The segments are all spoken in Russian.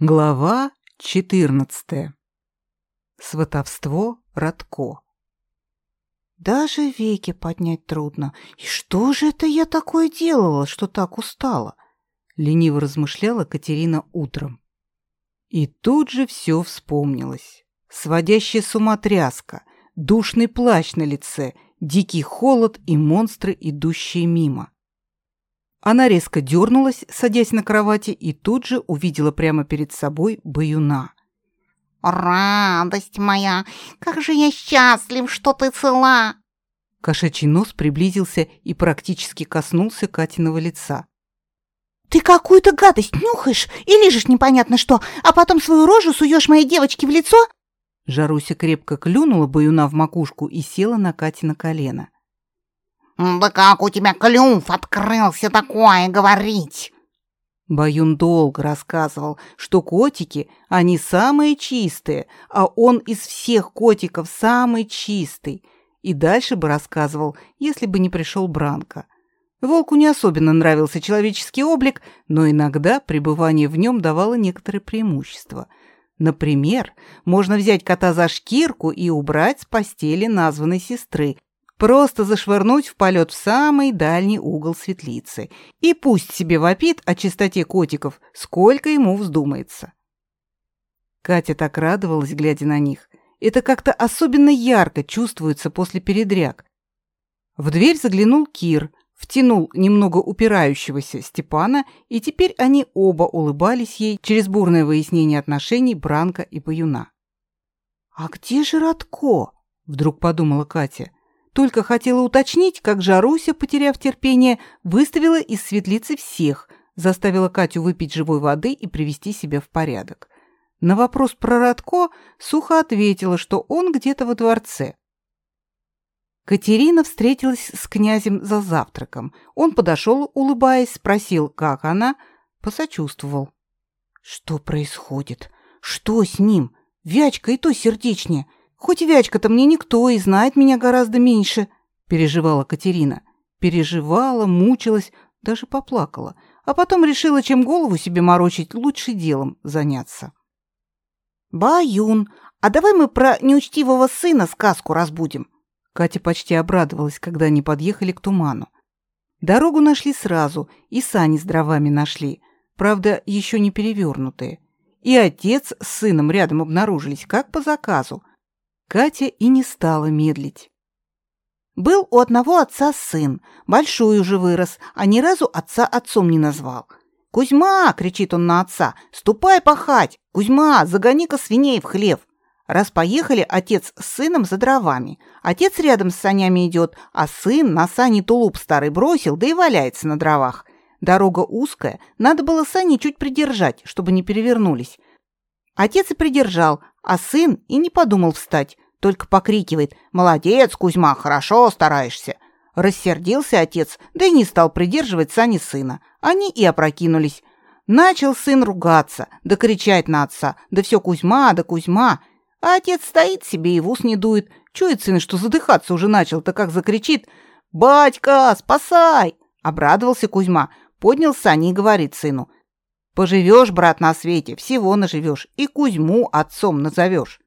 Глава 14. Сватовство Радко. Даже веки поднять трудно. И что же это я такое делала, что так устала? Лениво размышляла Катерина утром. И тут же все вспомнилось. Сводящая с ума тряска, душный плащ на лице, дикий холод и монстры, идущие мимо. Она резко дернулась, садясь на кровати, и тут же увидела прямо перед собой баюна. «Радость моя! Как же я счастлив, что ты цела!» Кошачий нос приблизился и практически коснулся Катиного лица. «Ты какую-то гадость нюхаешь и лижешь непонятно что, а потом свою рожу суешь моей девочке в лицо?» Жаруся крепко клюнула баюна в макушку и села на Кате на колено. «Да как у тебя клюв открылся такое говорить?» Баюн долго рассказывал, что котики, они самые чистые, а он из всех котиков самый чистый. И дальше бы рассказывал, если бы не пришел Бранко. Волку не особенно нравился человеческий облик, но иногда пребывание в нем давало некоторые преимущества. Например, можно взять кота за шкирку и убрать с постели названной сестры, Просто зашвырнуть в полет в самый дальний угол светлицы. И пусть себе вопит о чистоте котиков, сколько ему вздумается. Катя так радовалась, глядя на них. Это как-то особенно ярко чувствуется после передряг. В дверь заглянул Кир, втянул немного упирающегося Степана, и теперь они оба улыбались ей через бурное выяснение отношений Бранка и Баюна. «А где же Радко?» — вдруг подумала Катя. Только хотела уточнить, как Жаруся, потеряв терпение, выставила из светлицы всех, заставила Катю выпить живой воды и привести себя в порядок. На вопрос про Радко сухо ответила, что он где-то во дворце. Катерина встретилась с князем за завтраком. Он подошел, улыбаясь, спросил, как она, посочувствовал. «Что происходит? Что с ним? Вячка и то сердечнее. Хоть Вячка-то мне никто и знает меня гораздо меньше, переживала Катерина. Переживала, мучилась, даже поплакала, а потом решила, чем голову себе морочить, лучше делом заняться. Баюн, а давай мы про неучтивого сына сказку разбудим. Катя почти обрадовалась, когда они подъехали к туману. Дорогу нашли сразу, и сани с дровами нашли, правда, еще не перевернутые. И отец с сыном рядом обнаружились, как по заказу. Катя и не стала медлить. Был у одного отца сын, большой уже вырос, а ни разу отца отцом не назвал. «Кузьма!» — кричит он на отца. «Ступай пахать! Кузьма, загони-ка свиней в хлев!» Раз поехали отец с сыном за дровами. Отец рядом с санями идет, а сын на сани тулуп старый бросил, да и валяется на дровах. Дорога узкая, надо было сани чуть придержать, чтобы не перевернулись. Отец и придержал, а сын и не подумал встать, только покрикивает «Молодец, Кузьма, хорошо стараешься!» Рассердился отец, да и не стал придерживать сани сына. Они и опрокинулись. Начал сын ругаться, да кричать на отца, да все Кузьма, да Кузьма. А отец стоит себе и в ус не дует. Чует сын, что задыхаться уже начал, то как закричит «Батька, спасай!» Обрадовался Кузьма, поднял сани и говорит сыну Поживешь, брат, на свете, всего наживешь, и Кузьму отцом назовешь.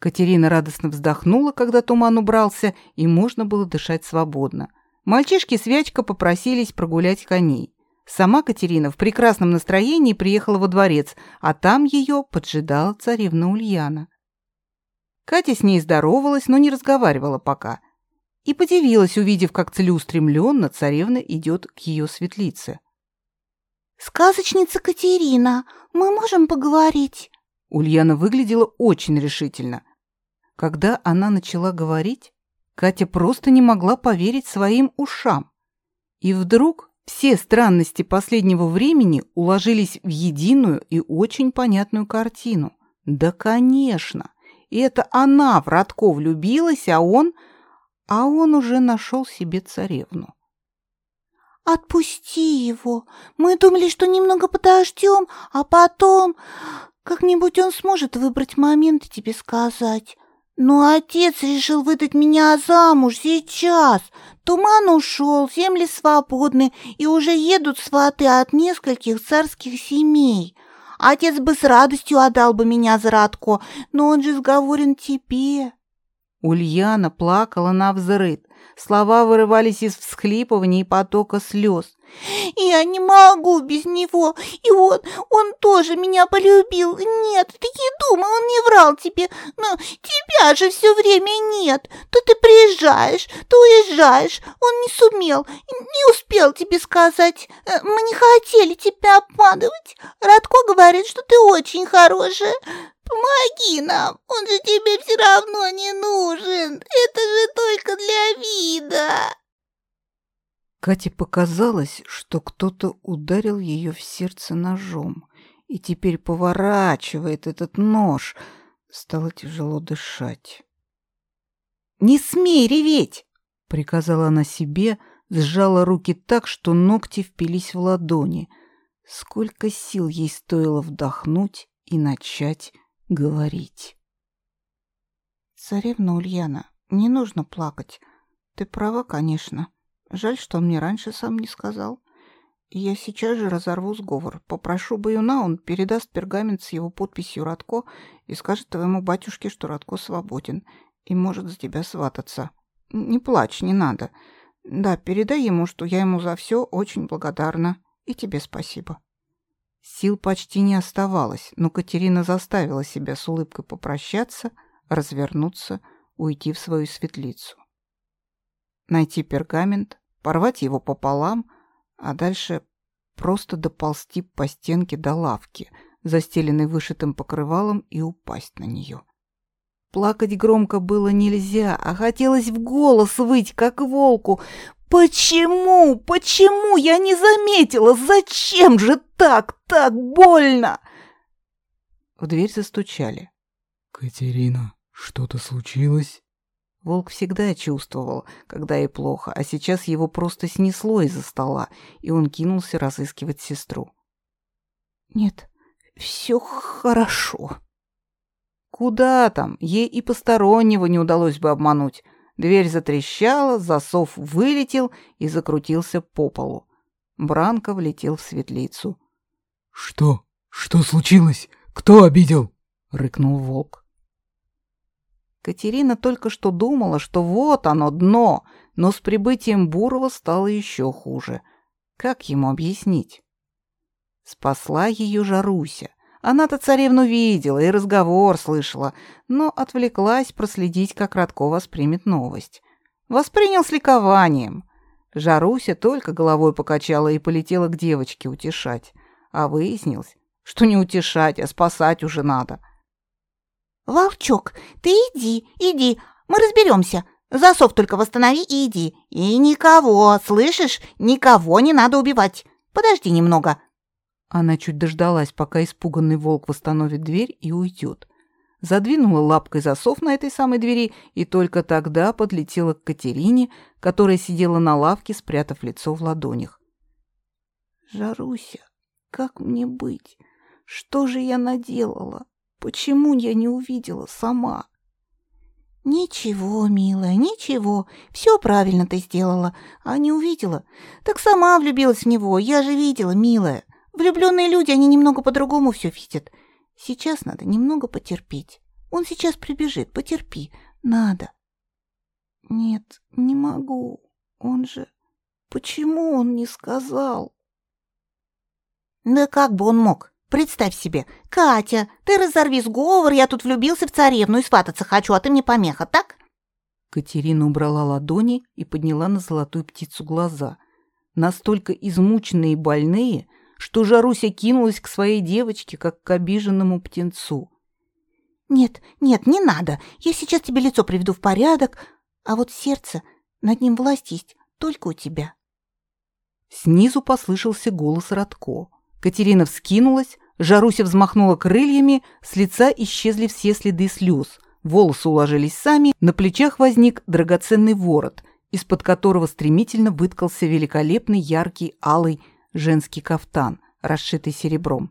Катерина радостно вздохнула, когда туман убрался, и можно было дышать свободно. Мальчишки с Вячка попросились прогулять коней. Сама Катерина в прекрасном настроении приехала во дворец, а там ее поджидала царевна Ульяна. Катя с ней здоровалась, но не разговаривала пока. И подивилась, увидев, как целеустремленно царевна идет к ее светлице. «Сказочница Катерина, мы можем поговорить?» Ульяна выглядела очень решительно. Когда она начала говорить, Катя просто не могла поверить своим ушам. И вдруг все странности последнего времени уложились в единую и очень понятную картину. Да, конечно, это она в Радко влюбилась, а он... А он уже нашел себе царевну. «Отпусти его. Мы думали, что немного подождем, а потом как-нибудь он сможет выбрать момент и тебе сказать. Но отец решил выдать меня замуж сейчас. Туман ушел, земли свободны, и уже едут сваты от нескольких царских семей. Отец бы с радостью отдал бы меня за Радко, но он же сговорен тебе. Ульяна плакала на взрыд. Слова вырывались из всхлипываний и потока слез. «Я не могу без него, и он, он тоже меня полюбил. Нет, ты не думай, он не врал тебе, но тебя же все время нет. То ты приезжаешь, то уезжаешь. Он не сумел, не успел тебе сказать. Э, мы не хотели тебя обманывать. Радко говорит, что ты очень хорошая. Помоги нам, он же тебе все равно не нужен. Это же только для вида. Кате показалось, что кто-то ударил ее в сердце ножом, и теперь поворачивает этот нож. Стало тяжело дышать. «Не смей реветь!» — приказала она себе, сжала руки так, что ногти впились в ладони. Сколько сил ей стоило вдохнуть и начать говорить. «Царевна Ульяна, не нужно плакать. Ты права, конечно. Жаль, что он мне раньше сам не сказал. Я сейчас же разорву сговор. Попрошу Баюна, он передаст пергамент с его подписью Радко и скажет твоему батюшке, что Радко свободен и может за тебя свататься. Не плачь, не надо. Да, передай ему, что я ему за все очень благодарна. И тебе спасибо. Сил почти не оставалось, но Катерина заставила себя с улыбкой попрощаться, развернуться, уйти в свою светлицу. Найти пергамент, порвать его пополам, а дальше просто доползти по стенке до лавки, застеленной вышитым покрывалом, и упасть на нее. Плакать громко было нельзя, а хотелось в голос выть, как волку. «Почему? Почему я не заметила? Зачем же так, так больно?» В дверь застучали. «Катерина, что-то случилось?» Волк всегда чувствовал, когда ей плохо, а сейчас его просто снесло из-за стола, и он кинулся разыскивать сестру. «Нет, все хорошо». Куда там? Ей и постороннего не удалось бы обмануть. Дверь затрещала, засов вылетел и закрутился по полу. Бранко влетел в светлицу. «Что? Что случилось? Кто обидел?» — рыкнул волк. Катерина только что думала, что вот оно, дно, но с прибытием Бурова стало еще хуже. Как ему объяснить? Спасла ее Жаруся. Она-то царевну видела и разговор слышала, но отвлеклась проследить, как Радко воспримет новость. Воспринял с ликованием. Жаруся только головой покачала и полетела к девочке утешать. А выяснилось, что не утешать, а спасать уже надо. «Волчок, ты иди, иди, мы разберемся. Засов только восстанови и иди. И никого, слышишь, никого не надо убивать. Подожди немного, она чуть дождалась, пока испуганный волк восстановит дверь и уйдет. Задвинула лапкой засов на этой самой двери и только тогда подлетела к Катерине, которая сидела на лавке, спрятав лицо в ладонях. «Жаруся, как мне быть? Что же я наделала? Почему я не увидела сама?» «Ничего, милая, ничего. Все правильно ты сделала. А не увидела? Так сама влюбилась в него. Я же видела, милая. Влюбленные люди, они немного по-другому все видят. Сейчас надо немного потерпеть. Он сейчас прибежит, потерпи. Надо. Нет, не могу. Он же... Почему он не сказал? Да как бы он мог? Представь себе, Катя, ты разорви сговор, я тут влюбился в царевну и свататься хочу, а ты мне помеха, так? Катерина убрала ладони и подняла на золотую птицу глаза. Настолько измученные и больные, что Жаруся кинулась к своей девочке, как к обиженному птенцу. «Нет, нет, не надо. Я сейчас тебе лицо приведу в порядок, а вот сердце, над ним власть есть только у тебя». Снизу послышался голос Радко. Катерина вскинулась, Жаруся взмахнула крыльями, с лица исчезли все следы слез, волосы уложились сами, на плечах возник драгоценный ворот, из-под которого стремительно выткался великолепный яркий алый женский кафтан, расшитый серебром.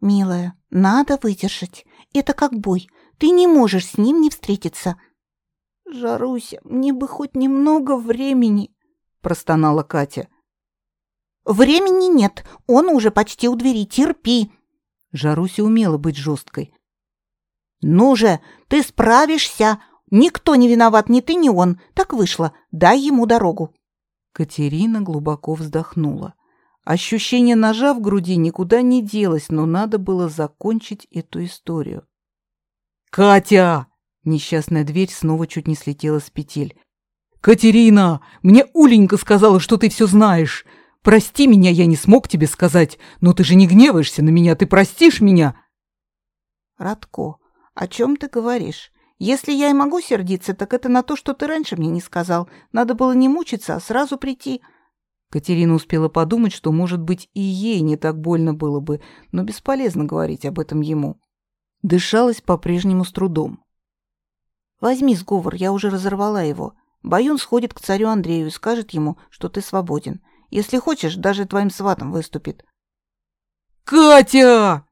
«Милая, надо выдержать. Это как бой. Ты не можешь с ним не встретиться». «Жаруся, мне бы хоть немного времени», — простонала Катя. «Времени нет. Он уже почти у двери. Терпи». Жаруся умела быть жесткой. «Ну же, ты справишься! Никто не виноват, ни ты, ни он. Так вышло. Дай ему дорогу». Катерина глубоко вздохнула. Ощущение ножа в груди никуда не делось, но надо было закончить эту историю. «Катя!» Несчастная дверь снова чуть не слетела с петель. «Катерина! Мне Уленька сказала, что ты все знаешь. Прости меня, я не смог тебе сказать, но ты же не гневаешься на меня, ты простишь меня?» «Радко, о чем ты говоришь? Если я и могу сердиться, так это на то, что ты раньше мне не сказал. Надо было не мучиться, а сразу прийти». Катерина успела подумать, что, может быть, и ей не так больно было бы, но бесполезно говорить об этом ему. Дышалась по-прежнему с трудом. «Возьми сговор, я уже разорвала его. Баюн сходит к царю Андрею и скажет ему, что ты свободен. Если хочешь, даже твоим сватом выступит». «Катя!»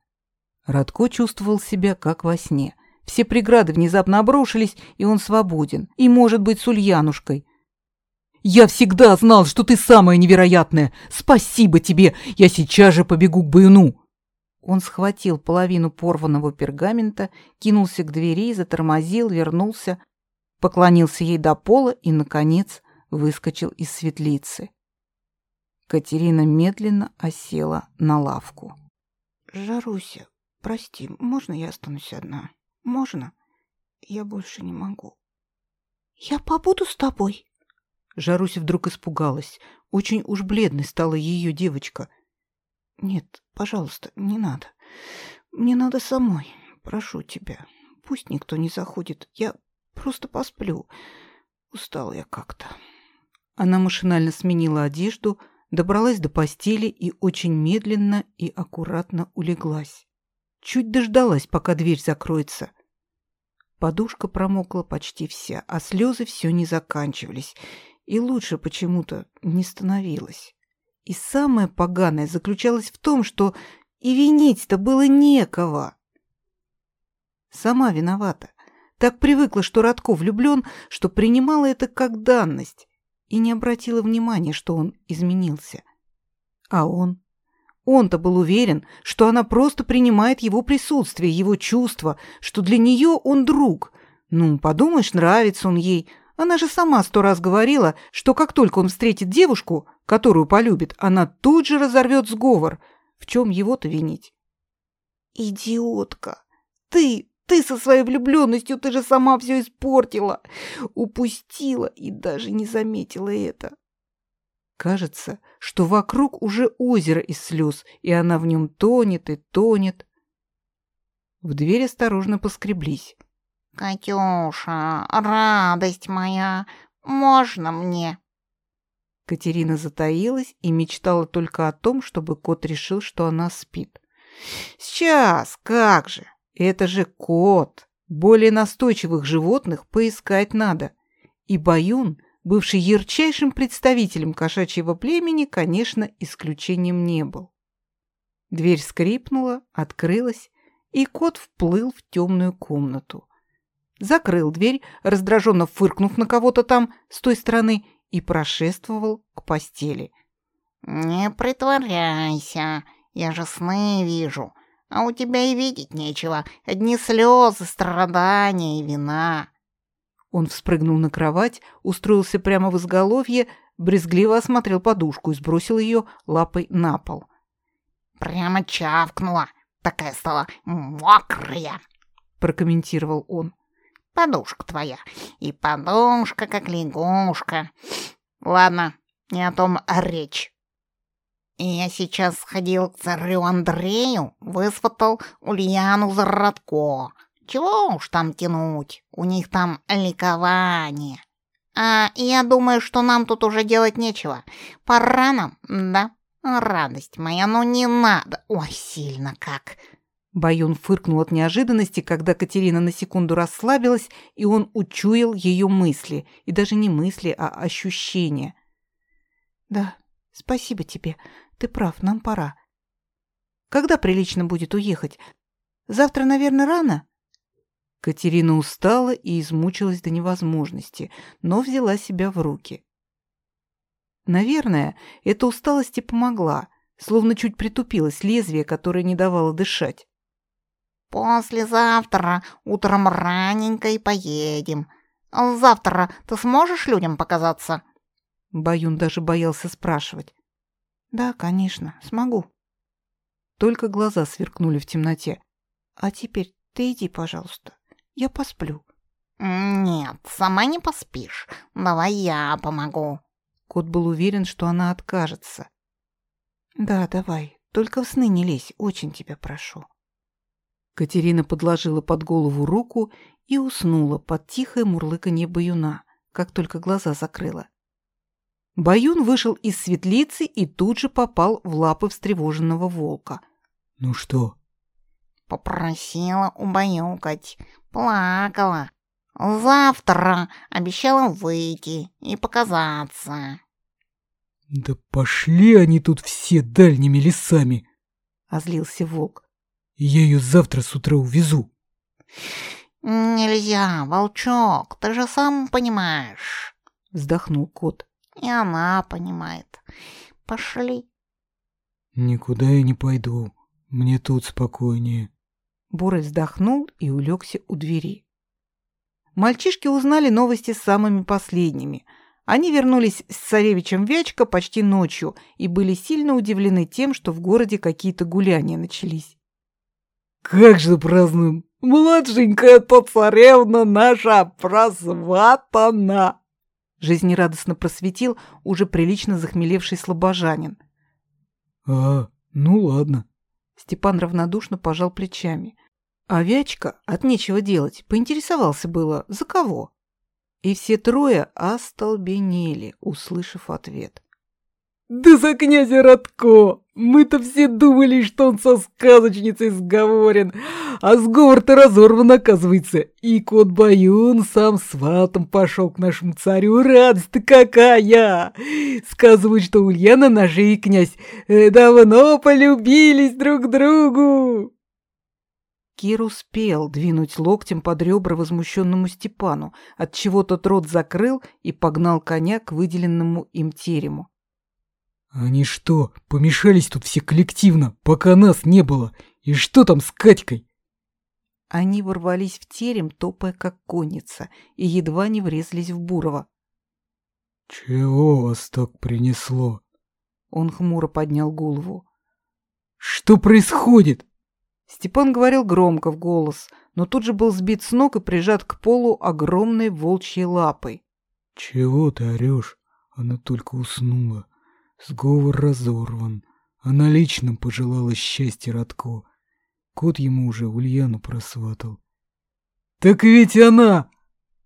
Радко чувствовал себя как во сне. Все преграды внезапно обрушились, и он свободен. И может быть с Ульянушкой. «Я всегда знал, что ты самая невероятная! Спасибо тебе! Я сейчас же побегу к Баюну!» Он схватил половину порванного пергамента, кинулся к двери, затормозил, вернулся, поклонился ей до пола и, наконец, выскочил из светлицы. Катерина медленно осела на лавку. «Жаруся, прости, можно я останусь одна? Можно? Я больше не могу». «Я побуду с тобой?» Жаруся вдруг испугалась. Очень уж бледной стала ее девочка. «Нет, пожалуйста, не надо. Мне надо самой. Прошу тебя. Пусть никто не заходит. Я просто посплю. Устала я как-то». Она машинально сменила одежду, добралась до постели и очень медленно и аккуратно улеглась. Чуть дождалась, пока дверь закроется. Подушка промокла почти вся, а слезы все не заканчивались, и лучше почему-то не становилось. И самое поганое заключалось в том, что и винить-то было некого. Сама виновата. Так привыкла, что Радко влюблен, что принимала это как данность и не обратила внимания, что он изменился. А он? Он-то был уверен, что она просто принимает его присутствие, его чувства, что для нее он друг. Ну, подумаешь, нравится он ей. Она же сама сто раз говорила, что как только он встретит девушку, которую полюбит, она тут же разорвет сговор. В чем его-то винить? «Идиотка! Ты, ты со своей влюбленностью, ты же сама все испортила, упустила и даже не заметила это». Кажется, что вокруг уже озеро из слез, и она в нем тонет и тонет. В дверь осторожно поскреблись. «Катюша, радость моя, можно мне?» Катерина затаилась и мечтала только о том, чтобы кот решил, что она спит. «Сейчас, как же! Это же кот! Более настойчивых животных поискать надо. И Баюн, бывший ярчайшим представителем кошачьего племени, конечно, исключением не был. Дверь скрипнула, открылась, и кот вплыл в темную комнату. Закрыл дверь, раздраженно фыркнув на кого-то там с той стороны, и прошествовал к постели. «Не притворяйся, я же сны вижу, а у тебя и видеть нечего, одни слезы, страдания и вина». Он вспрыгнул на кровать, устроился прямо в изголовье, брезгливо осмотрел подушку и сбросил ее лапой на пол. «Прямо чавкнула, такая стала мокрая», — прокомментировал он. Подушка твоя. И подушка, как лягушка. Ладно, не о том речь. Я сейчас сходил к царю Андрею, высватал Ульяну за Радко. Чего уж там тянуть, у них там ликование. А я думаю, что нам тут уже делать нечего. Пора нам, да? Радость моя, ну не надо. Ой, сильно как. Баюн фыркнул от неожиданности, когда Катерина на секунду расслабилась, и он учуял ее мысли. И даже не мысли, а ощущения. «Да, спасибо тебе. Ты прав, нам пора. Когда прилично будет уехать? Завтра, наверное, рано?» Катерина устала и измучилась до невозможности, но взяла себя в руки. Наверное, эта усталость и помогла. словно чуть притупилось лезвие, которое не давало дышать. «Послезавтра утром раненько и поедем. Завтра ты сможешь людям показаться?» Баюн даже боялся спрашивать. «Да, конечно, смогу». Только глаза сверкнули в темноте. «А теперь ты иди, пожалуйста. Я посплю». «Нет, сама не поспишь. Давай я помогу». Кот был уверен, что она откажется. «Да, давай. Только в сны не лезь, очень тебя прошу». Катерина подложила под голову руку и уснула под тихое мурлыканье баюна, как только глаза закрыла. Баюн вышел из светлицы и тут же попал в лапы встревоженного волка. «Ну что?» «Попросила убаюкать. Плакала. Завтра обещала выйти и показаться». «Да пошли они тут все дальними лесами!» — озлился волк. «Я ее завтра с утра увезу». «Нельзя, волчок, ты же сам понимаешь», — вздохнул кот. И она понимает. Пошли. Никуда я не пойду. Мне тут спокойнее. Бурый вздохнул и улегся у двери. Мальчишки узнали новости самыми последними. Они вернулись с царевичем Вячка почти ночью и были сильно удивлены тем, что в городе какие-то гуляния начались. «Как же празднуем! Младшенькая-то царевна наша просватана!» Жизнерадостно просветил уже прилично захмелевший слабожанин. «А, ну ладно». Степан равнодушно пожал плечами. А Вячка, от нечего делать, поинтересовался было, за кого. И все трое остолбенели, услышав ответ. «Да за князя Радко! Мы-то все думали, что он со сказочницей сговорен, а сговор-то разорван, оказывается. И кот Баюн сам сватом пошел к нашему царю. Радость-то какая! Сказывают, что Ульяна, наш и князь, э, давно полюбились друг другу!» Кир успел двинуть локтем под ребра возмущенному Степану, отчего тот рот закрыл и погнал коня к выделенному им терему. «Они что, помешались тут все коллективно, пока нас не было? И что там с Катькой?» Они ворвались в терем, топая как конница, и едва не врезались в Бурова. «Чего вас так принесло?» Он хмуро поднял голову. «Что происходит?» Степан говорил громко в голос, но тут же был сбит с ног и прижат к полу огромной волчьей лапой. «Чего ты орешь? Она только уснула. Сговор разорван. Она лично пожелала счастья Радко. Кот ему уже Ульяну просватал. «Так ведь она!»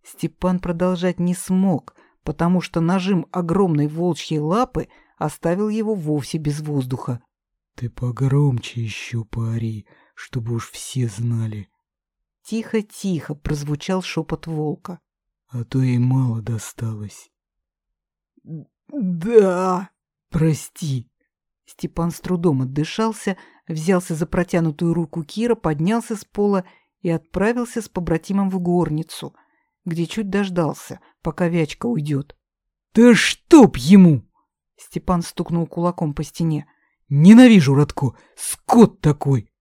Степан продолжать не смог, потому что нажим огромной волчьей лапы оставил его вовсе без воздуха. «Ты погромче еще пари, чтобы уж все знали». Тихо-тихо прозвучал шепот волка. «А то ей мало досталось». «Да!» «Прости». Степан с трудом отдышался, взялся за протянутую руку Кира, поднялся с пола и отправился с побратимом в горницу, где чуть дождался, пока Вячка уйдет. «Да чтоб ему!» Степан стукнул кулаком по стене. «Ненавижу Радко! Скот такой!»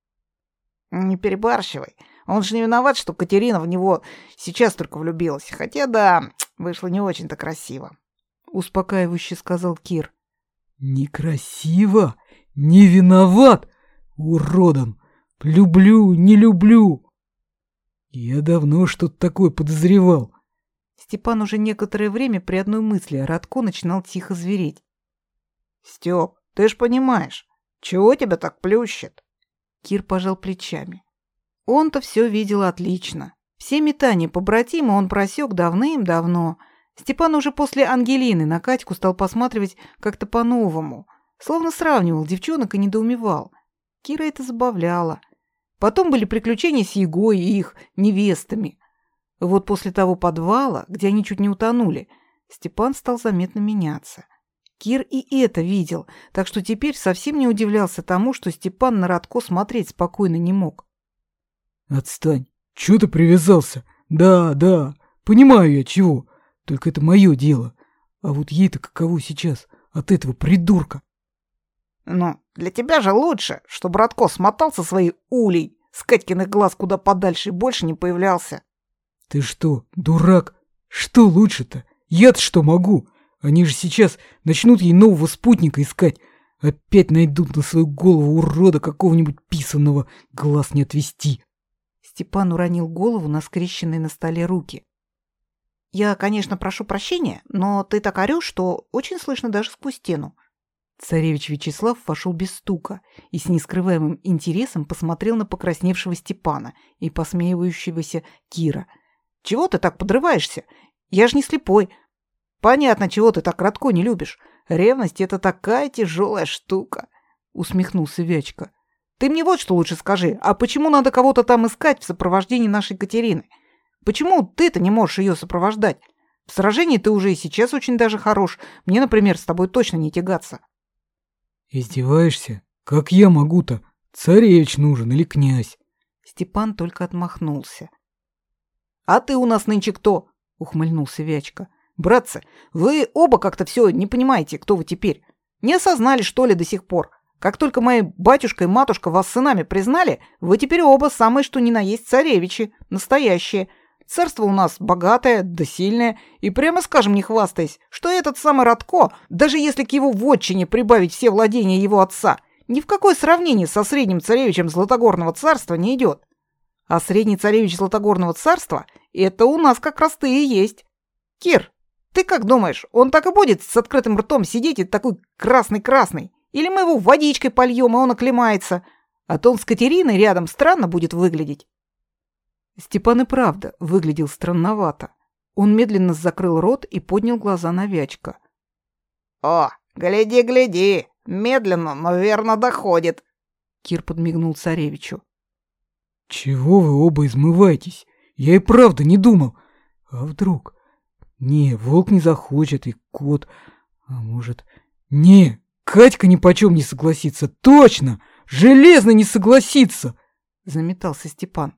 «Не перебарщивай. Он же не виноват, что Катерина в него сейчас только влюбилась. Хотя, да, вышло не очень-то красиво», — успокаивающе сказал Кир. Некрасиво, не виноват, уродом. Люблю, не люблю. Я давно что-то такое подозревал. Степан уже некоторое время при одной мысли о Радко начинал тихо звереть. Степ, ты ж понимаешь, чего тебя так плющит? Кир пожал плечами. Он-то все видел отлично. Все метания побратима он просек давным-давно, Степан уже после Ангелины на Катьку стал посматривать как-то по-новому, словно сравнивал девчонок и недоумевал. Кира это забавляла. Потом были приключения с Егой и их невестами. Вот после того подвала, где они чуть не утонули, Степан стал заметно меняться. Кир и это видел, так что теперь совсем не удивлялся тому, что Степан на Радко смотреть спокойно не мог. «Отстань! Чего ты привязался? Да, да, понимаю я чего. Только это мое дело. А вот ей-то каково сейчас от этого придурка? Ну, для тебя же лучше, чтобы Радко смотался своей улей с Катькиных глаз куда подальше и больше не появлялся. Ты что, дурак? Что лучше-то? Я-то что могу? Они же сейчас начнут ей нового спутника искать. Опять найдут на свою голову урода какого-нибудь писанного, глаз не отвести. Степан уронил голову на скрещенные на столе руки. Я, конечно, прошу прощения, но ты так орёшь, что очень слышно даже сквозь стену. Царевич Вячеслав вошел без стука и с нескрываемым интересом посмотрел на покрасневшего Степана и посмеивающегося Кира. «Чего ты так подрываешься? Я ж не слепой. Понятно, чего ты так Радко не любишь. Ревность — это такая тяжелая штука», — усмехнулся Вячка. «Ты мне вот что лучше скажи, а почему надо кого-то там искать в сопровождении нашей Катерины? Почему ты-то не можешь ее сопровождать? В сражении ты уже и сейчас очень даже хорош. Мне, например, с тобой точно не тягаться». «Издеваешься? Как я могу-то? Царевич нужен или князь?» Степан только отмахнулся. «А ты у нас нынче кто?» — ухмыльнулся Вячка. «Братцы, вы оба как-то все не понимаете, кто вы теперь. Не осознали, что ли, до сих пор? Как только мои батюшка и матушка вас сынами признали, вы теперь оба самые что ни на есть царевичи, настоящие. Царство у нас богатое, да сильное, и прямо скажем, не хвастаясь, что этот самый Радко, даже если к его вотчине прибавить все владения его отца, ни в какое сравнение со средним царевичем Златогорного царства не идет. А средний царевич Златогорного царства – это у нас как раз ты и есть. Кир, ты как думаешь, он так и будет с открытым ртом сидеть и такой красный-красный? Или мы его водичкой польем, и он оклемается? А то он с Катериной рядом странно будет выглядеть. Степан и правда выглядел странновато. Он медленно закрыл рот и поднял глаза на Вячка. «О, гляди, гляди! Медленно, но верно доходит!» Кир подмигнул царевичу. «Чего вы оба измываетесь? Я и правда не думал. А вдруг? Не, волк не захочет, и кот. А может... Не, Катька ни почем не согласится. Точно! Железно не согласится!» Заметался Степан.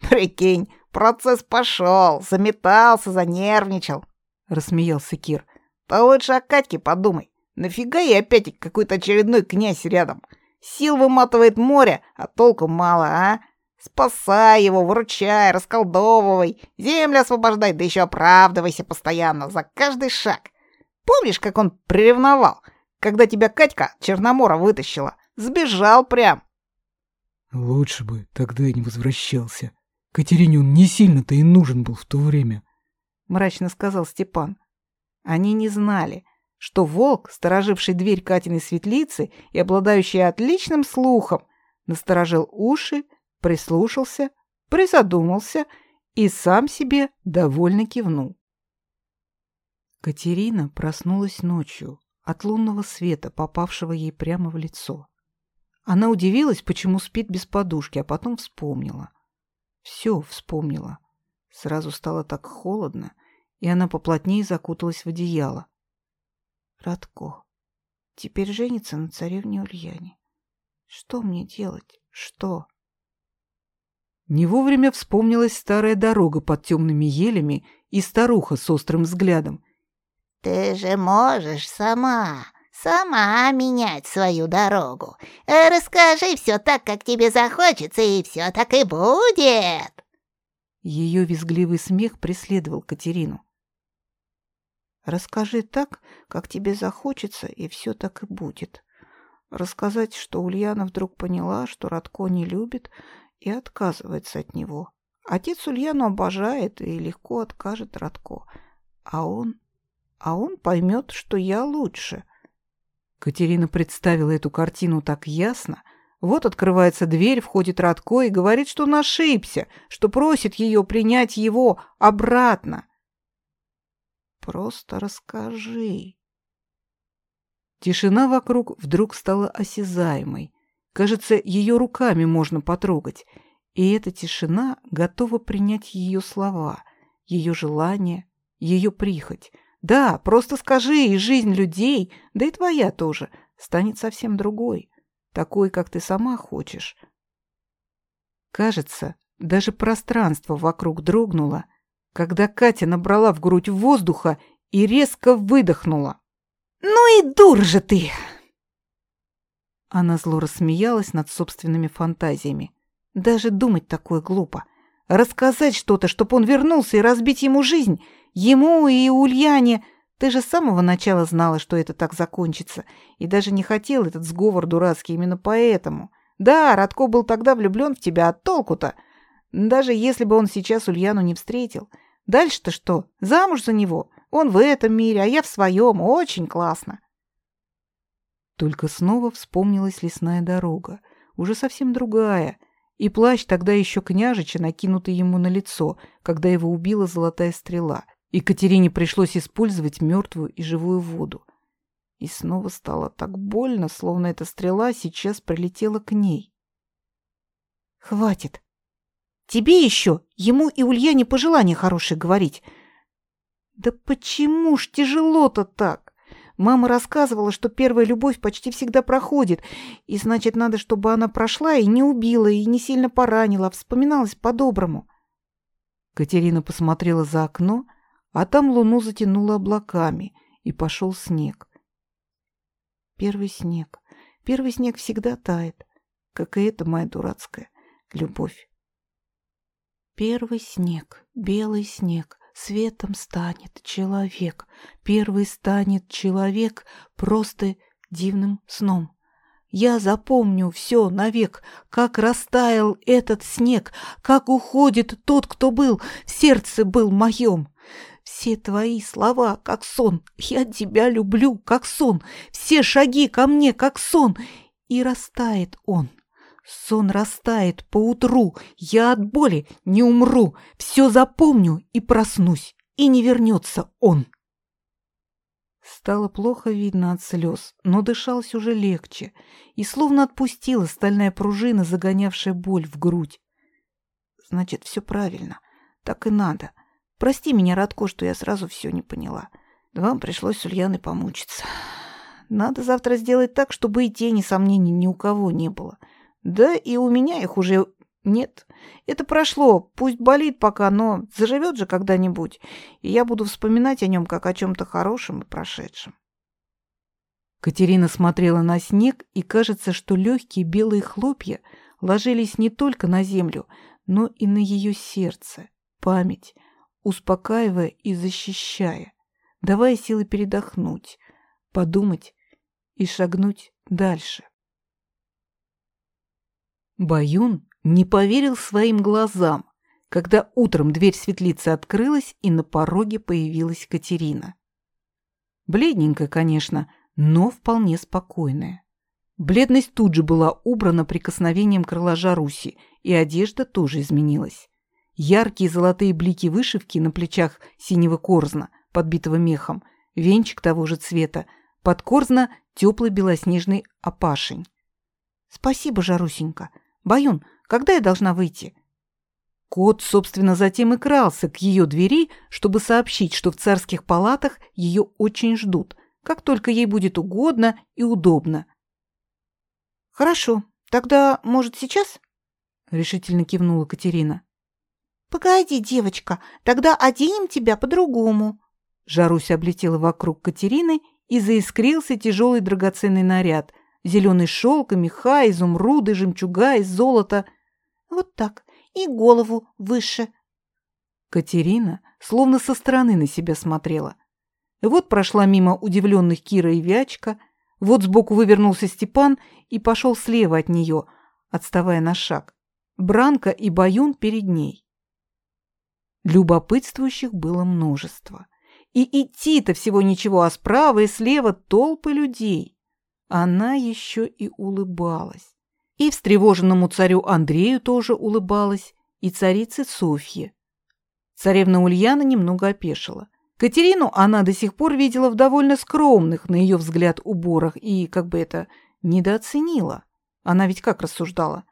«Прикинь, процесс пошел, заметался, занервничал», — рассмеялся Кир. «То лучше о Катьке подумай. Нафига ей опять какой-то очередной князь рядом? Сил выматывает море, а толку мало, а? Спасай его, выручай, расколдовывай, землю освобождай, да еще оправдывайся постоянно за каждый шаг. Помнишь, как он приревновал, когда тебя Катька Черномора вытащила? Сбежал прям». «Лучше бы тогда и не возвращался», Катерине он не сильно-то и нужен был в то время, — мрачно сказал Степан. Они не знали, что волк, стороживший дверь Катиной светлицы и обладающий отличным слухом, насторожил уши, прислушался, призадумался и сам себе довольно кивнул. Катерина проснулась ночью от лунного света, попавшего ей прямо в лицо. Она удивилась, почему спит без подушки, а потом вспомнила — все вспомнила. Сразу стало так холодно, и она поплотнее закуталась в одеяло. Радко. Теперь женится на царевне Ульяне. Что мне делать? Что? Не вовремя вспомнилась старая дорога под темными елями и старуха с острым взглядом. «Ты же можешь сама, сама менять свою дорогу. Расскажи все так, как тебе захочется, и все так и будет. Ее визгливый смех преследовал Катерину. Расскажи так, как тебе захочется, и все так и будет. Рассказать, что Ульяна вдруг поняла, что Радко не любит и отказывается от него. Отец Ульяну обожает и легко откажет Радко. А он... А он поймет, что я лучше. Катерина представила эту картину так ясно. Вот открывается дверь, входит Радко и говорит, что он ошибся, что просит ее принять его обратно. Просто расскажи. Тишина вокруг вдруг стала осязаемой. Кажется, ее руками можно потрогать. И эта тишина готова принять ее слова, ее желание, ее прихоть. Да, просто скажи, и жизнь людей, да и твоя тоже, станет совсем другой, такой, как ты сама хочешь. Кажется, даже пространство вокруг дрогнуло, когда Катя набрала в грудь воздуха и резко выдохнула. «Ну и дур же ты!» Она зло рассмеялась над собственными фантазиями. Даже думать такое глупо. Рассказать что-то, чтобы он вернулся и разбить ему жизнь. Ему и Ульяне. Ты же с самого начала знала, что это так закончится. И даже не хотел этот сговор дурацкий именно поэтому. Да, Радко был тогда влюблен в тебя, а толку-то? Даже если бы он сейчас Ульяну не встретил. Дальше-то что? Замуж за него? Он в этом мире, а я в своем. Очень классно. Только снова вспомнилась лесная дорога. Уже совсем другая — и плащ тогда еще княжича, накинутый ему на лицо, когда его убила золотая стрела. Екатерине пришлось использовать мертвую и живую воду. И снова стало так больно, словно эта стрела сейчас прилетела к ней. «Хватит. Тебе еще, ему и Ульяне пожелания хорошие говорить». «Да почему ж тяжело-то так?» Мама рассказывала, что первая любовь почти всегда проходит, и значит, надо, чтобы она прошла и не убила, и не сильно поранила, а вспоминалась по-доброму. Катерина посмотрела за окно, а там луну затянуло облаками, и пошел снег. Первый снег. Первый снег всегда тает, как и эта моя дурацкая любовь. Первый снег, белый снег, Светом станет человек, первый станет человек просто дивным сном. Я запомню все навек, как растаял этот снег, как уходит тот, кто был, в сердце был моем. Все твои слова, как сон, я тебя люблю, как сон, все шаги ко мне, как сон, и растает он. Сон растает поутру, я от боли не умру, все запомню и проснусь, и не вернется он. Стало плохо видно от слез, но дышалось уже легче, и словно отпустила стальная пружина, загонявшая боль в грудь. Значит, все правильно, так и надо. Прости меня, Радко, что я сразу все не поняла. Вам пришлось с Ульяной помучиться. Надо завтра сделать так, чтобы и тени сомнений ни у кого не было. — да и у меня их уже нет. Это прошло, пусть болит пока, но заживет же когда-нибудь, и я буду вспоминать о нем как о чем-то хорошем и прошедшем. Катерина смотрела на снег, и кажется, что легкие белые хлопья ложились не только на землю, но и на ее сердце, память, успокаивая и защищая, давая силы передохнуть, подумать и шагнуть дальше. Баюн не поверил своим глазам, когда утром дверь светлицы открылась, и на пороге появилась Катерина. Бледненькая, конечно, но вполне спокойная. Бледность тут же была убрана прикосновением крыла Руси, и одежда тоже изменилась. Яркие золотые блики вышивки на плечах синего корзна, подбитого мехом, венчик того же цвета, под корзна теплый белоснежный опашень. «Спасибо, Жарусенька», Баюн, когда я должна выйти?» Кот, собственно, затем и крался к ее двери, чтобы сообщить, что в царских палатах ее очень ждут, как только ей будет угодно и удобно. «Хорошо, тогда, может, сейчас?» — решительно кивнула Катерина. «Погоди, девочка, тогда оденем тебя по-другому». Жаруся облетела вокруг Катерины и заискрился тяжелый драгоценный наряд, Зеленый шелк и меха, изумруды, жемчуга и золото. Вот так. И голову выше. Катерина словно со стороны на себя смотрела. Вот прошла мимо удивленных Кира и Вячка, вот сбоку вывернулся Степан и пошел слева от нее, отставая на шаг. Бранка и Баюн перед ней. Любопытствующих было множество. И идти-то всего ничего, а справа и слева толпы людей. Она еще и улыбалась. И встревоженному царю Андрею тоже улыбалась, и царице Софье. Царевна Ульяна немного опешила. Катерину она до сих пор видела в довольно скромных, на ее взгляд, уборах и, как бы это, недооценила. Она ведь как рассуждала?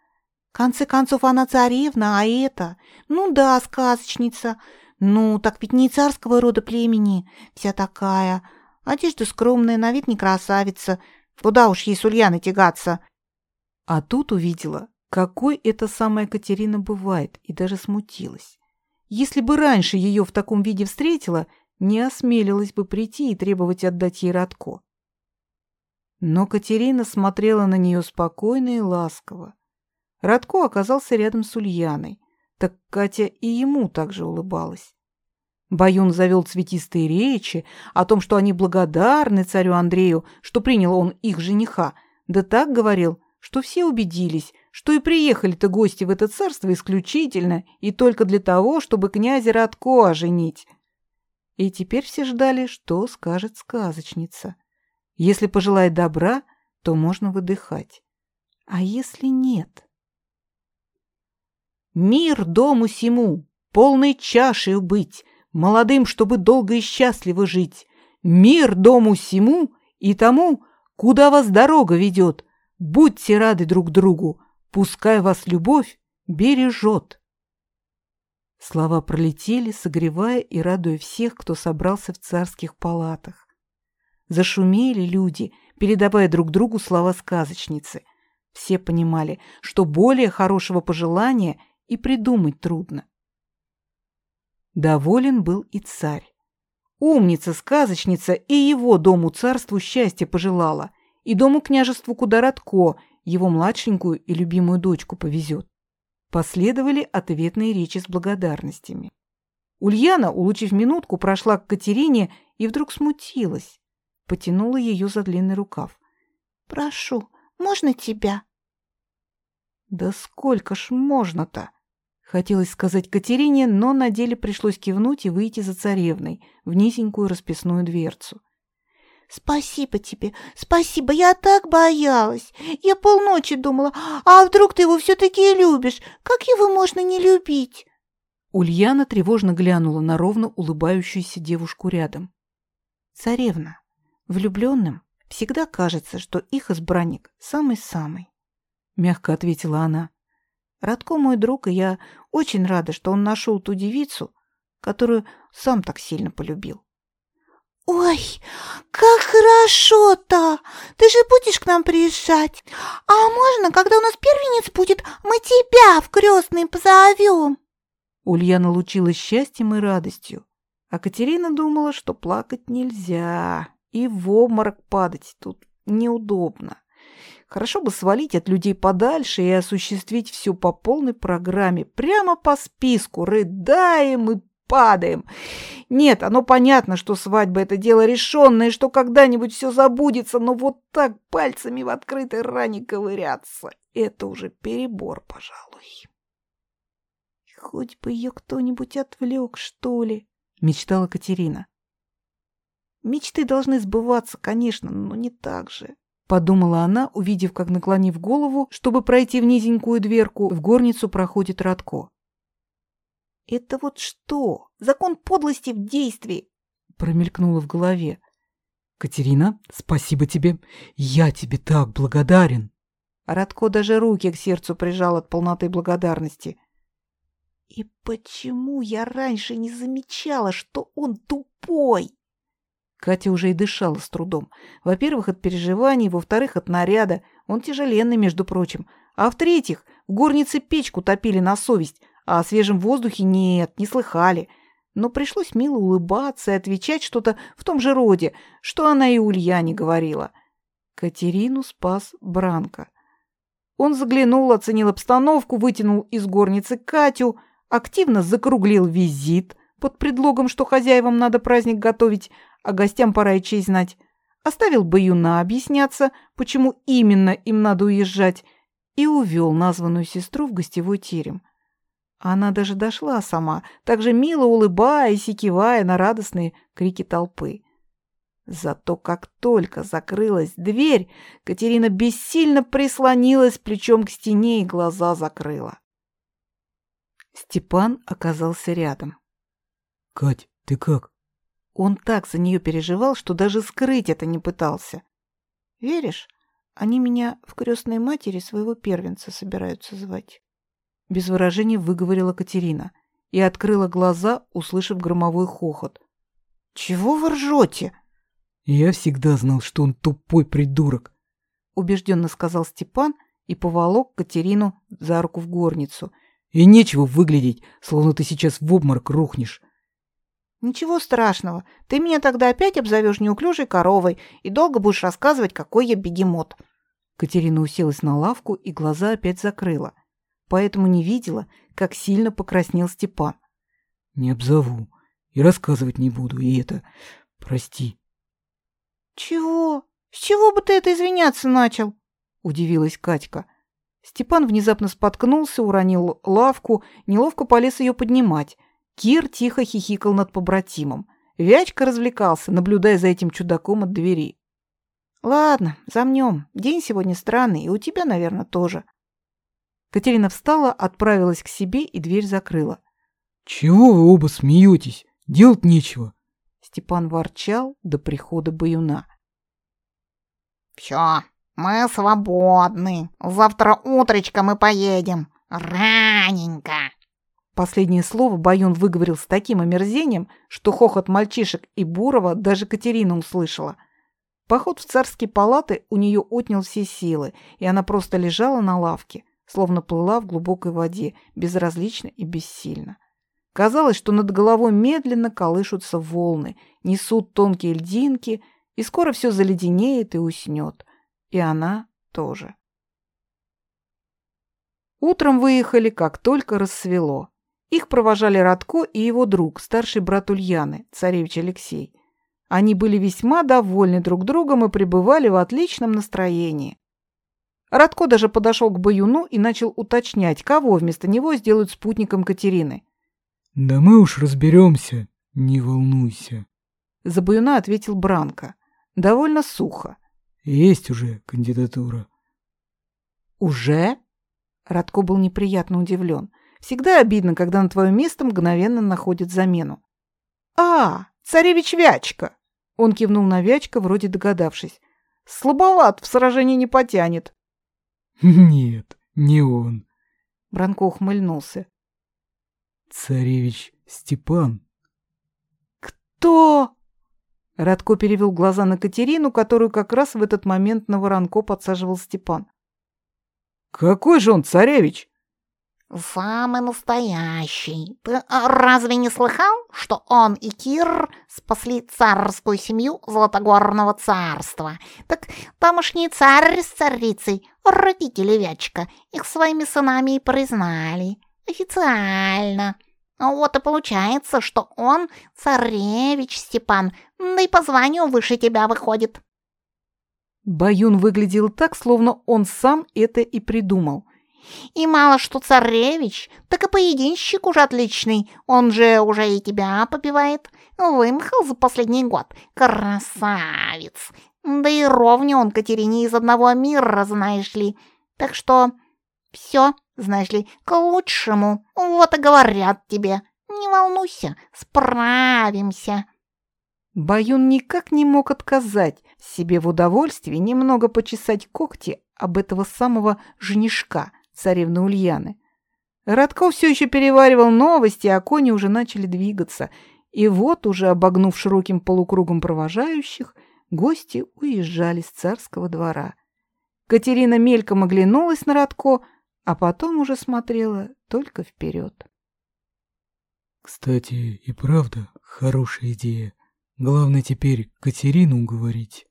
В конце концов, она царевна, а это... Ну да, сказочница. Ну, так ведь не царского рода племени. Вся такая. Одежда скромная, на вид не красавица. Куда уж ей с Ульяной тягаться? А тут увидела, какой эта самая Катерина бывает, и даже смутилась. Если бы раньше ее в таком виде встретила, не осмелилась бы прийти и требовать отдать ей Радко. Но Катерина смотрела на нее спокойно и ласково. Радко оказался рядом с Ульяной, так Катя и ему также улыбалась. Баюн завел цветистые речи о том, что они благодарны царю Андрею, что принял он их жениха, да так говорил, что все убедились, что и приехали-то гости в это царство исключительно и только для того, чтобы князя Радко оженить. И теперь все ждали, что скажет сказочница. Если пожелает добра, то можно выдыхать. А если нет? Мир дому сему, полной чашей быть, молодым, чтобы долго и счастливо жить. Мир дому сему и тому, куда вас дорога ведет. Будьте рады друг другу, пускай вас любовь бережет. Слова пролетели, согревая и радуя всех, кто собрался в царских палатах. Зашумели люди, передавая друг другу слова сказочницы. Все понимали, что более хорошего пожелания и придумать трудно. Доволен был и царь. Умница-сказочница и его дому царству счастья пожелала, и дому княжеству Кударатко его младшенькую и любимую дочку повезет. Последовали ответные речи с благодарностями. Ульяна, улучив минутку, прошла к Катерине и вдруг смутилась. Потянула ее за длинный рукав. «Прошу, можно тебя?» «Да сколько ж можно-то?» Хотелось сказать Катерине, но на деле пришлось кивнуть и выйти за царевной в низенькую расписную дверцу. «Спасибо тебе, спасибо, я так боялась. Я полночи думала, а вдруг ты его все-таки любишь? Как его можно не любить?» Ульяна тревожно глянула на ровно улыбающуюся девушку рядом. «Царевна, влюбленным всегда кажется, что их избранник самый-самый», — мягко ответила она. Радко мой друг, и я очень рада, что он нашел ту девицу, которую сам так сильно полюбил. «Ой, как хорошо-то! Ты же будешь к нам приезжать? А можно, когда у нас первенец будет, мы тебя в крестный позовем?» Ульяна лучилась счастьем и радостью, а Катерина думала, что плакать нельзя, и в обморок падать тут неудобно. Хорошо бы свалить от людей подальше и осуществить все по полной программе, прямо по списку, рыдаем и падаем. Нет, оно понятно, что свадьба — это дело решенное, что когда-нибудь все забудется, но вот так пальцами в открытой ране ковыряться — это уже перебор, пожалуй. Хоть бы ее кто-нибудь отвлек, что ли, — мечтала Катерина. Мечты должны сбываться, конечно, но не так же. Подумала она, увидев, как, наклонив голову, чтобы пройти в низенькую дверку, в горницу проходит Радко. «Это вот что? Закон подлости в действии!» промелькнуло в голове. «Катерина, спасибо тебе. Я тебе так благодарен!» Радко даже руки к сердцу прижал от полноты благодарности. «И почему я раньше не замечала, что он тупой?» Катя уже и дышала с трудом. Во-первых, от переживаний, во-вторых, от наряда. Он тяжеленный, между прочим. А в-третьих, в горнице печку топили на совесть, а о свежем воздухе нет, не слыхали. Но пришлось мило улыбаться и отвечать что-то в том же роде, что она и Ульяне говорила. Катерину спас Бранко. Он заглянул, оценил обстановку, вытянул из горницы Катю, активно закруглил визит под предлогом, что хозяевам надо праздник готовить, а гостям пора и честь знать. Оставил Баюна объясняться, почему именно им надо уезжать, и увел названную сестру в гостевой терем. Она даже дошла сама, так же мило улыбаясь и кивая на радостные крики толпы. Зато как только закрылась дверь, Катерина бессильно прислонилась плечом к стене и глаза закрыла. Степан оказался рядом. «Кать, ты как?» Он так за нее переживал, что даже скрыть это не пытался. Веришь, они меня в крестной матери своего первенца собираются звать. Без выражения выговорила Катерина и открыла глаза, услышав громовой хохот. «Чего вы ржете?» «Я всегда знал, что он тупой придурок», — убежденно сказал Степан и поволок Катерину за руку в горницу. «И нечего выглядеть, словно ты сейчас в обморок рухнешь. Ничего страшного. Ты меня тогда опять обзовешь неуклюжей коровой и долго будешь рассказывать, какой я бегемот. Катерина уселась на лавку и глаза опять закрыла. Поэтому не видела, как сильно покраснел Степан. Не обзову и рассказывать не буду, и это... Прости. Чего? С чего бы ты это извиняться начал? Удивилась Катька. Степан внезапно споткнулся, уронил лавку, неловко полез ее поднимать. Кир тихо хихикал над побратимом. Вячка развлекался, наблюдая за этим чудаком от двери. «Ладно, замнем. День сегодня странный, и у тебя, наверное, тоже». Катерина встала, отправилась к себе и дверь закрыла. «Чего вы оба смеетесь? Делать нечего». Степан ворчал до прихода баюна. «Все, мы свободны. Завтра утречком мы поедем. Раненько». Последнее слово Баюн выговорил с таким омерзением, что хохот мальчишек и Бурова даже Катерина услышала. Поход в царские палаты у нее отнял все силы, и она просто лежала на лавке, словно плыла в глубокой воде, безразлично и бессильно. Казалось, что над головой медленно колышутся волны, несут тонкие льдинки, и скоро все заледенеет и уснет. И она тоже. Утром выехали, как только рассвело. Их провожали Радко и его друг, старший брат Ульяны, царевич Алексей. Они были весьма довольны друг другом и пребывали в отличном настроении. Радко даже подошел к Баюну и начал уточнять, кого вместо него сделают спутником Катерины. «Да мы уж разберемся, не волнуйся», — за Баюна ответил Бранко. Довольно сухо. «Есть уже кандидатура». «Уже?» Радко был неприятно удивлен. Всегда обидно, когда на твое место мгновенно находят замену. «А, царевич Вячка!» Он кивнул на Вячка, вроде догадавшись. «Слабоват, в сражении не потянет». «Нет, не он». Бранко ухмыльнулся. «Царевич Степан». «Кто?» Радко перевел глаза на Катерину, которую как раз в этот момент на воронко подсаживал Степан. «Какой же он царевич?» «Самый настоящий. Ты а, разве не слыхал, что он и Кир спасли царскую семью Золотогорного царства? Так тамошний царь с царицей, родители Вячка, их своими сынами и признали. Официально. Вот и получается, что он царевич Степан, да и по званию выше тебя выходит». Баюн выглядел так, словно он сам это и придумал. И мало что царевич, так и поединщик уже отличный. Он же уже и тебя попивает. Вымахал за последний год. Красавец. Да и ровня он Катерине из одного мира, знаешь ли. Так что все, знаешь ли, к лучшему. Вот и говорят тебе. Не волнуйся, справимся. Баюн никак не мог отказать себе в удовольствии немного почесать когти об этого самого женишка – царевны Ульяны. Радков все еще переваривал новости, а кони уже начали двигаться. И вот, уже обогнув широким полукругом провожающих, гости уезжали с царского двора. Катерина мельком оглянулась на Радко, а потом уже смотрела только вперед. «Кстати, и правда хорошая идея. Главное теперь Катерину уговорить».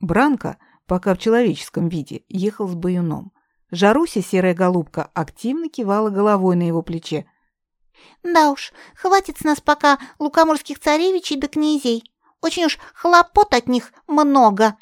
Бранко, пока в человеческом виде, ехал с баюном. Жаруся, серая голубка, активно кивала головой на его плече. «Да уж, хватит с нас пока лукоморских царевичей да князей. Очень уж хлопот от них много».